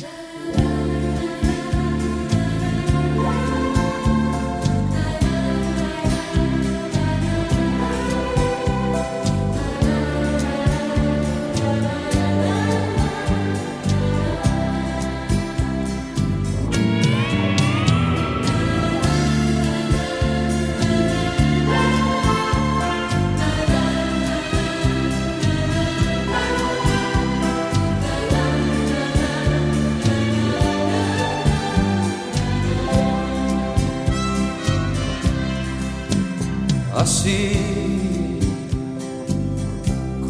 Nine. assim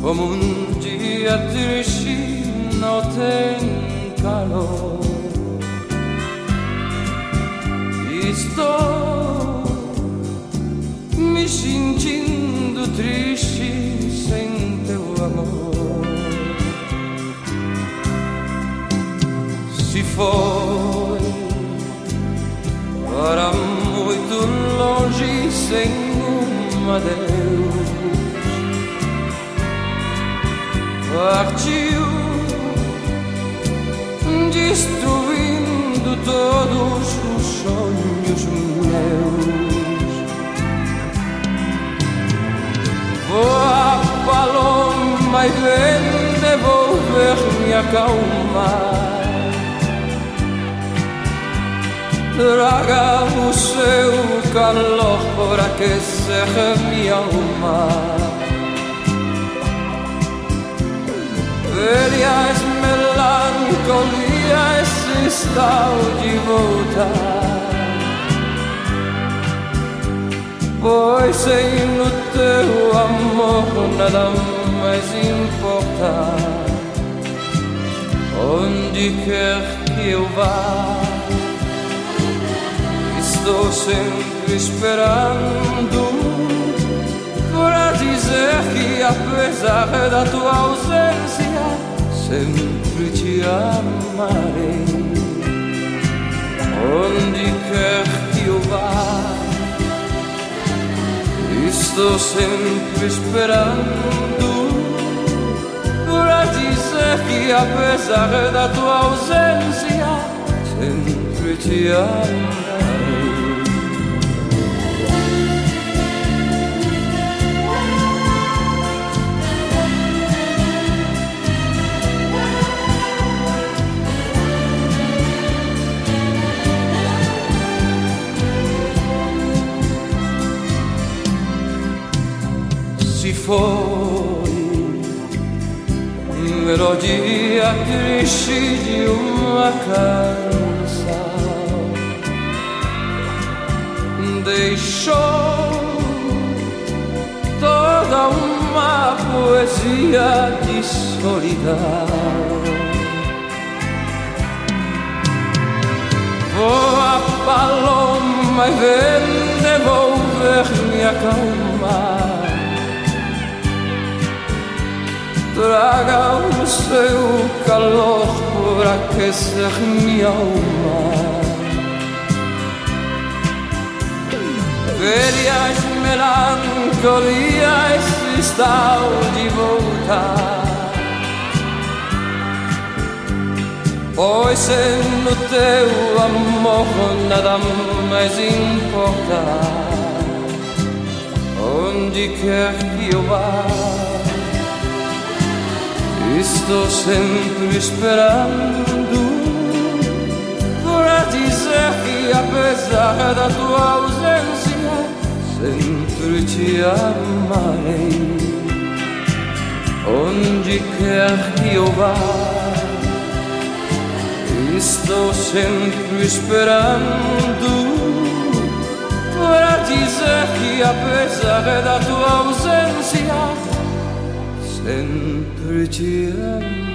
como um dia triste não tem calor. Estou me sentindo triste sem teu amor. Se foi para muito longe sem um adeus. Partiu, destruindo todos os sonhos meus. Voa, paloma, e vem devolver-me a calma. Traga o seu calor por aquecer minha alma. Velhas melancolias estão de volta. Pois sem o teu amor nada mais importa. Onde quer que eu vá. Estou sempre esperando para dizer que apesar da tua ausência sempre te amarei. Onde quer que eu vá, estou sempre esperando para dizer que apesar da tua ausência sempre te amarei. foi melodia triste de uma canção. Deixou toda uma poesia de solidão. Voa paloma e vem devolver minha calma seu calor por aquecer minha alma. Velhas melancolias estão de volta. Pois no teu amor nada mais importa. Onde quer que eu vá. Estou sempre esperando por dizer que apesar da tua ausência sempre te amarei. Onde quer que eu vá, estou sempre esperando por dizer que apesar da tua ausência sen per